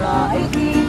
Friday.